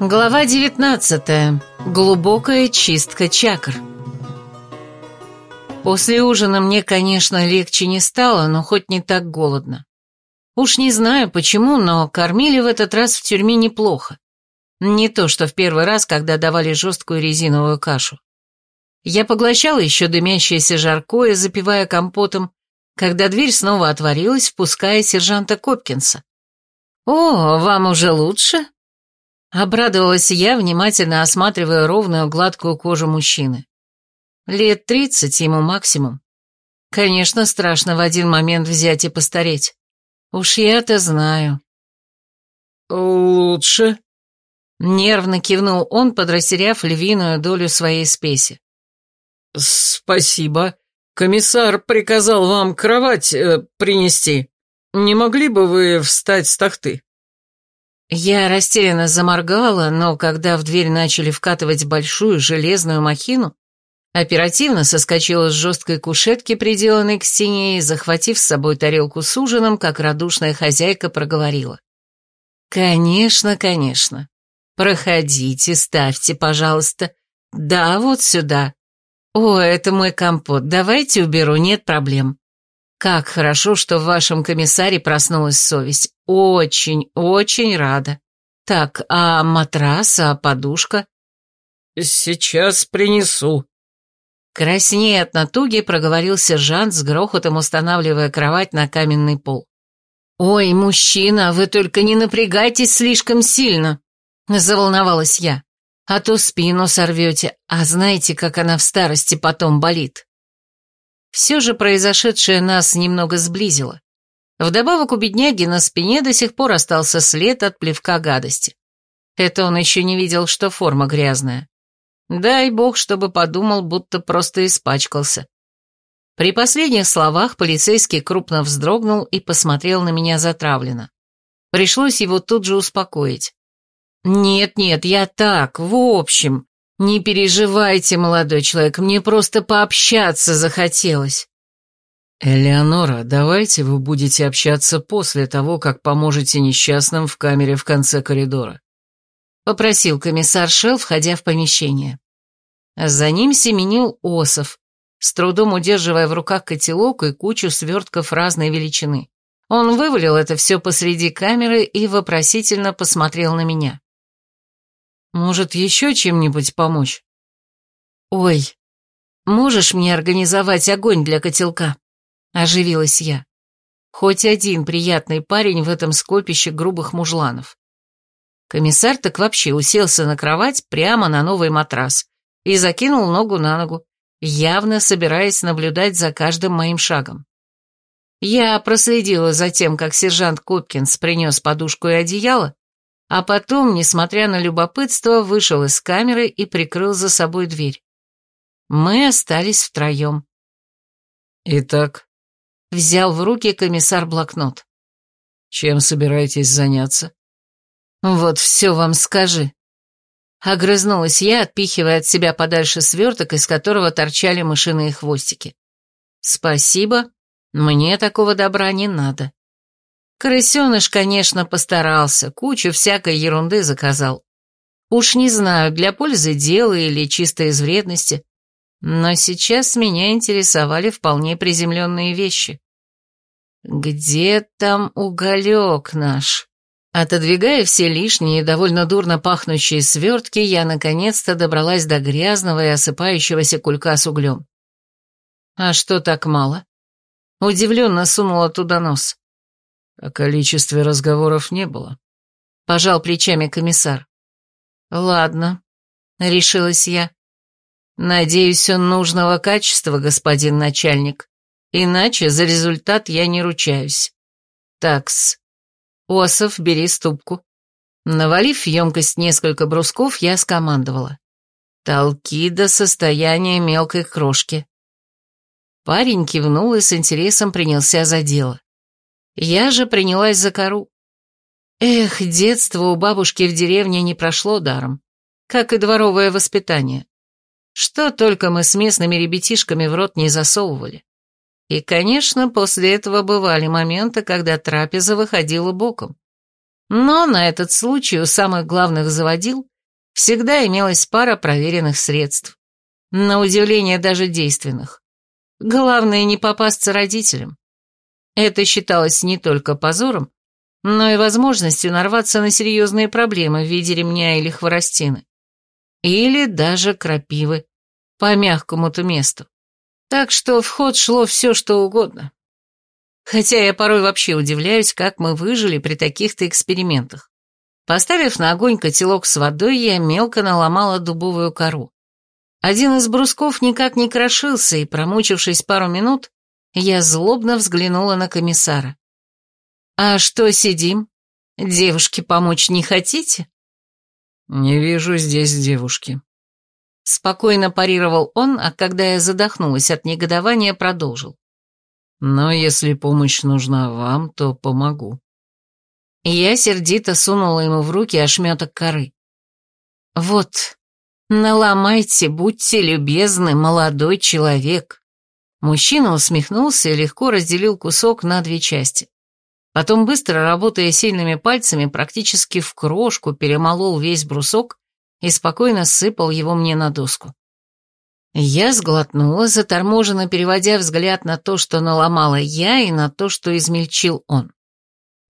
Глава 19. Глубокая чистка чакр. После ужина мне, конечно, легче не стало, но хоть не так голодно. Уж не знаю почему, но кормили в этот раз в тюрьме неплохо. Не то, что в первый раз, когда давали жесткую резиновую кашу. Я поглощала еще дымящееся жаркое, запивая компотом, когда дверь снова отворилась, впуская сержанта Копкинса. «О, вам уже лучше?» Обрадовалась я, внимательно осматривая ровную гладкую кожу мужчины. Лет тридцать ему максимум. Конечно, страшно в один момент взять и постареть. Уж я-то знаю. «Лучше?» Нервно кивнул он, подрастеряв львиную долю своей спеси. «Спасибо. Комиссар приказал вам кровать э, принести. Не могли бы вы встать с тахты?» Я растерянно заморгала, но когда в дверь начали вкатывать большую железную махину, оперативно соскочила с жесткой кушетки, приделанной к стене, и, захватив с собой тарелку с ужином, как радушная хозяйка проговорила. «Конечно, конечно. Проходите, ставьте, пожалуйста. Да, вот сюда. О, это мой компот, давайте уберу, нет проблем. Как хорошо, что в вашем комиссаре проснулась совесть. Очень, очень рада. Так, а матрас, а подушка? Сейчас принесу. Краснея от натуги, проговорил сержант с грохотом, устанавливая кровать на каменный пол. «Ой, мужчина, вы только не напрягайтесь слишком сильно!» Заволновалась я а то спину сорвете, а знаете, как она в старости потом болит. Все же произошедшее нас немного сблизило. Вдобавок у бедняги на спине до сих пор остался след от плевка гадости. Это он еще не видел, что форма грязная. Дай бог, чтобы подумал, будто просто испачкался. При последних словах полицейский крупно вздрогнул и посмотрел на меня затравленно. Пришлось его тут же успокоить. «Нет-нет, я так, в общем. Не переживайте, молодой человек, мне просто пообщаться захотелось». «Элеонора, давайте вы будете общаться после того, как поможете несчастным в камере в конце коридора», — попросил комиссар Шел, входя в помещение. За ним семенил Осов, с трудом удерживая в руках котелок и кучу свертков разной величины. Он вывалил это все посреди камеры и вопросительно посмотрел на меня. Может, еще чем-нибудь помочь? Ой, можешь мне организовать огонь для котелка? Оживилась я. Хоть один приятный парень в этом скопище грубых мужланов. Комиссар так вообще уселся на кровать прямо на новый матрас и закинул ногу на ногу, явно собираясь наблюдать за каждым моим шагом. Я проследила за тем, как сержант Копкинс принес подушку и одеяло, а потом, несмотря на любопытство, вышел из камеры и прикрыл за собой дверь. Мы остались втроем. «Итак?» — взял в руки комиссар блокнот. «Чем собираетесь заняться?» «Вот все вам скажи». Огрызнулась я, отпихивая от себя подальше сверток, из которого торчали мышиные хвостики. «Спасибо, мне такого добра не надо». Крысеныш, конечно, постарался, кучу всякой ерунды заказал. Уж не знаю, для пользы дела или чисто из вредности, но сейчас меня интересовали вполне приземленные вещи. Где там уголек наш? Отодвигая все лишние и довольно дурно пахнущие свертки, я наконец-то добралась до грязного и осыпающегося кулька с углем. А что так мало? Удивленно сунула туда нос. О количестве разговоров не было. Пожал плечами комиссар. Ладно, решилась я. Надеюсь, он нужного качества, господин начальник. Иначе за результат я не ручаюсь. Такс. Осов, бери ступку. Навалив в емкость несколько брусков, я скомандовала. Толки до состояния мелкой крошки. Парень кивнул и с интересом принялся за дело. Я же принялась за кору. Эх, детство у бабушки в деревне не прошло даром, как и дворовое воспитание. Что только мы с местными ребятишками в рот не засовывали. И, конечно, после этого бывали моменты, когда трапеза выходила боком. Но на этот случай у самых главных заводил всегда имелась пара проверенных средств. На удивление даже действенных. Главное не попасться родителям. Это считалось не только позором, но и возможностью нарваться на серьезные проблемы в виде ремня или хворостины. Или даже крапивы, по мягкому-то месту. Так что в ход шло все, что угодно. Хотя я порой вообще удивляюсь, как мы выжили при таких-то экспериментах. Поставив на огонь котелок с водой, я мелко наломала дубовую кору. Один из брусков никак не крошился, и, промучившись пару минут, я злобно взглянула на комиссара. «А что сидим? Девушке помочь не хотите?» «Не вижу здесь девушки». Спокойно парировал он, а когда я задохнулась от негодования, продолжил. «Но если помощь нужна вам, то помогу». Я сердито сунула ему в руки ошметок коры. «Вот, наломайте, будьте любезны, молодой человек». Мужчина усмехнулся и легко разделил кусок на две части. Потом, быстро работая сильными пальцами, практически в крошку перемолол весь брусок и спокойно сыпал его мне на доску. Я сглотнула, заторможенно переводя взгляд на то, что наломала я, и на то, что измельчил он.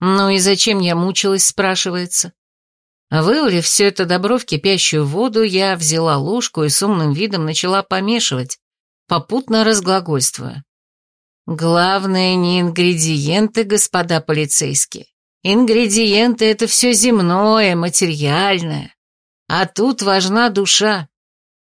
Ну и зачем я мучилась, спрашивается. Вылив все это добро в кипящую воду, я взяла ложку и с умным видом начала помешивать, попутно разглагольствуя. Главное не ингредиенты, господа полицейские. Ингредиенты — это все земное, материальное. А тут важна душа.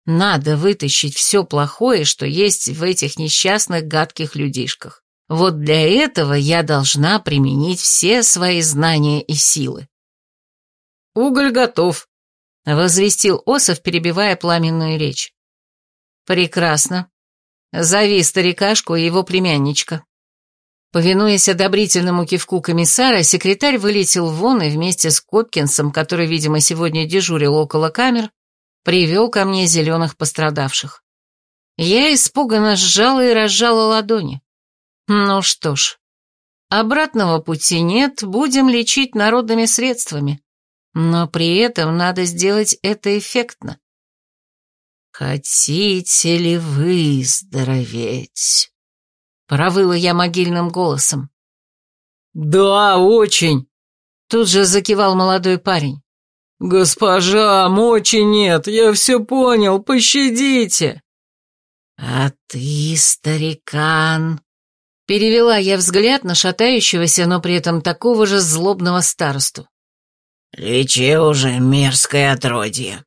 Надо вытащить все плохое, что есть в этих несчастных гадких людишках. Вот для этого я должна применить все свои знания и силы. «Уголь готов», — возвестил Осов, перебивая пламенную речь. «Прекрасно. Зови старикашку и его племянничка». Повинуясь одобрительному кивку комиссара, секретарь вылетел вон и вместе с Копкинсом, который, видимо, сегодня дежурил около камер, привел ко мне зеленых пострадавших. Я испуганно сжала и разжала ладони. Ну что ж, обратного пути нет, будем лечить народными средствами. Но при этом надо сделать это эффектно. «Хотите ли выздороветь?» Провыла я могильным голосом. «Да, очень!» Тут же закивал молодой парень. «Госпожа, мочи нет, я все понял, пощадите!» «А ты, старикан!» Перевела я взгляд на шатающегося, но при этом такого же злобного старосту. «Лечи уже, мерзкое отродье!»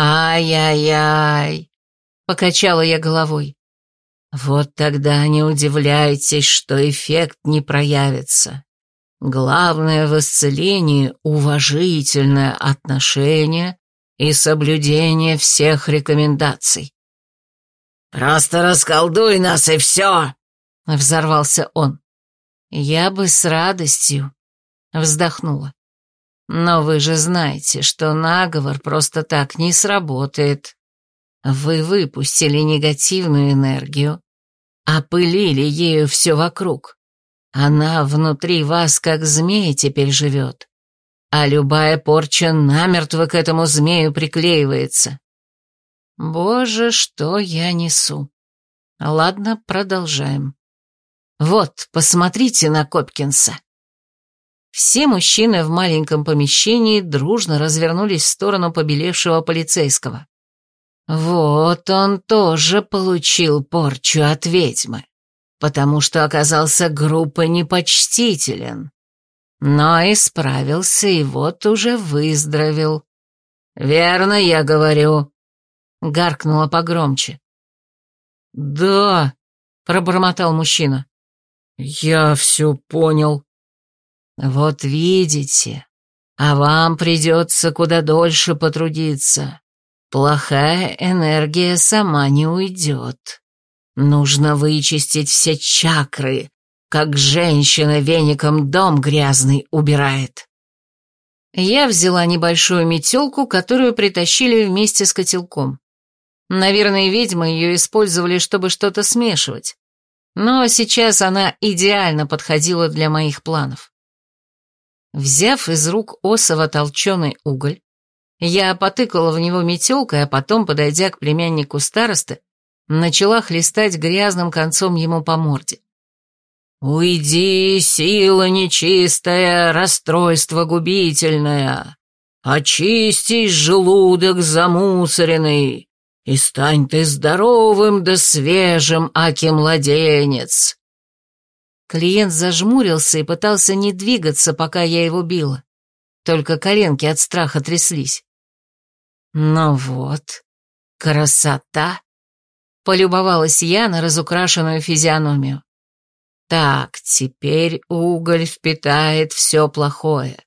«Ай-яй-яй!» — покачала я головой. «Вот тогда не удивляйтесь, что эффект не проявится. Главное в исцелении — уважительное отношение и соблюдение всех рекомендаций». «Просто расколдуй нас и все!» — взорвался он. «Я бы с радостью», — вздохнула. Но вы же знаете, что наговор просто так не сработает. Вы выпустили негативную энергию, опылили ею все вокруг. Она внутри вас, как змей, теперь живет. А любая порча намертво к этому змею приклеивается. Боже, что я несу. Ладно, продолжаем. Вот, посмотрите на Копкинса. Все мужчины в маленьком помещении дружно развернулись в сторону побелевшего полицейского. Вот он тоже получил порчу от ведьмы, потому что оказался группой непочтителен. Но исправился и вот уже выздоровел. «Верно я говорю», — гаркнула погромче. «Да», — пробормотал мужчина. «Я все понял». «Вот видите, а вам придется куда дольше потрудиться. Плохая энергия сама не уйдет. Нужно вычистить все чакры, как женщина веником дом грязный убирает». Я взяла небольшую метелку, которую притащили вместе с котелком. Наверное, ведьмы ее использовали, чтобы что-то смешивать. Но сейчас она идеально подходила для моих планов. Взяв из рук Осова толченый уголь, Я потыкала в него метелкой, а потом, подойдя к племяннику старосты, начала хлестать грязным концом ему по морде. «Уйди, сила нечистая, расстройство губительное! Очистись, желудок замусоренный, и стань ты здоровым да свежим, аки младенец!» Клиент зажмурился и пытался не двигаться, пока я его била. Только коленки от страха тряслись. «Ну вот, красота!» — полюбовалась я на разукрашенную физиономию. Так, теперь уголь впитает все плохое.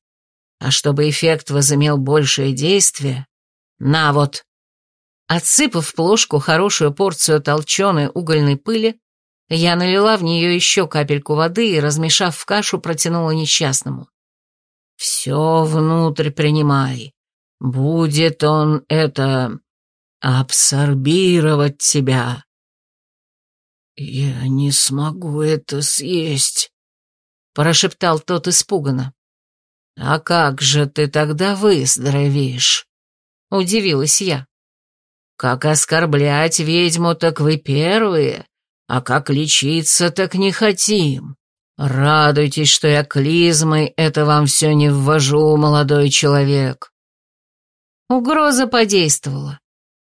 А чтобы эффект возымел большее действие, на вот. Отсыпав в плошку хорошую порцию толченой угольной пыли, я налила в нее еще капельку воды и, размешав в кашу, протянула несчастному. «Все внутрь принимай. Будет он это... абсорбировать тебя. «Я не смогу это съесть», — прошептал тот испуганно. «А как же ты тогда выздоровеешь?» — удивилась я. «Как оскорблять ведьму, так вы первые, а как лечиться, так не хотим. Радуйтесь, что я клизмой это вам все не ввожу, молодой человек». Угроза подействовала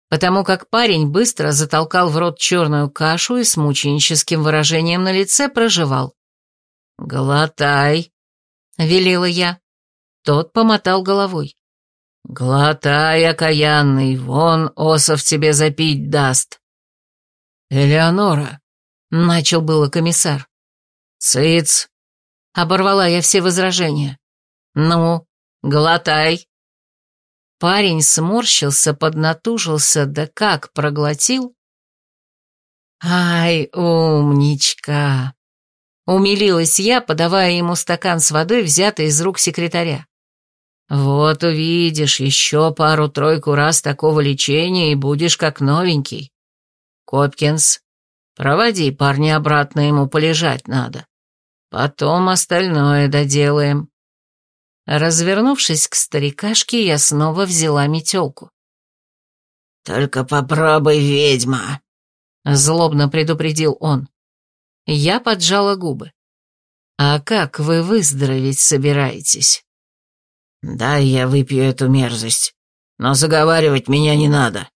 потому как парень быстро затолкал в рот черную кашу и с мученическим выражением на лице проживал. «Глотай», — велела я. Тот помотал головой. «Глотай, окаянный, вон Осов тебе запить даст». «Элеонора», — начал было комиссар. «Цыц», — оборвала я все возражения. «Ну, глотай». Парень сморщился, поднатужился, да как проглотил. «Ай, умничка!» Умилилась я, подавая ему стакан с водой, взятый из рук секретаря. «Вот увидишь еще пару-тройку раз такого лечения, и будешь как новенький. Копкинс, проводи парня обратно, ему полежать надо. Потом остальное доделаем». Развернувшись к старикашке, я снова взяла метелку. «Только попробуй, ведьма!» — злобно предупредил он. Я поджала губы. «А как вы выздороветь собираетесь?» «Да, я выпью эту мерзость, но заговаривать меня не надо».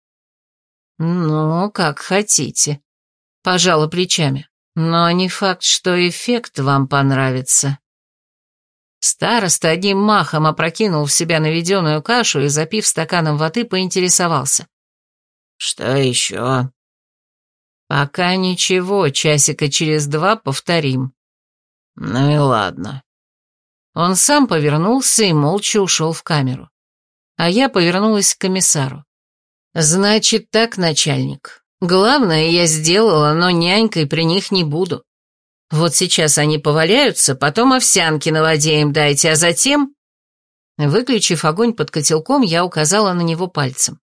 «Ну, как хотите», — пожала плечами, «но не факт, что эффект вам понравится». Староста одним махом опрокинул в себя наведенную кашу и, запив стаканом воды, поинтересовался. «Что еще?» «Пока ничего, часика через два повторим». «Ну и ладно». Он сам повернулся и молча ушел в камеру. А я повернулась к комиссару. «Значит так, начальник. Главное я сделала, но нянькой при них не буду. Вот сейчас они поваляются, потом овсянки на воде им дайте, а затем...» Выключив огонь под котелком, я указала на него пальцем.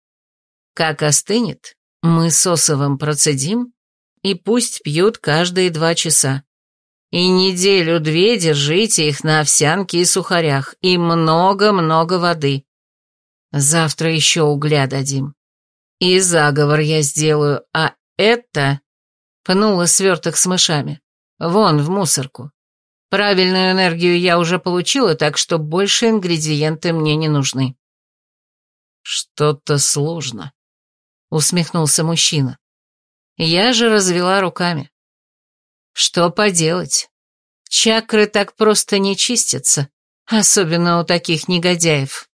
«Как остынет, мы с Осовым процедим, и пусть пьют каждые два часа. И неделю-две держите их на овсянке и сухарях, и много-много воды. Завтра еще угля дадим. И заговор я сделаю, а это...» Пнула сверток с мышами. Вон, в мусорку. Правильную энергию я уже получила, так что больше ингредиенты мне не нужны. Что-то сложно, усмехнулся мужчина. Я же развела руками. Что поделать? Чакры так просто не чистятся, особенно у таких негодяев.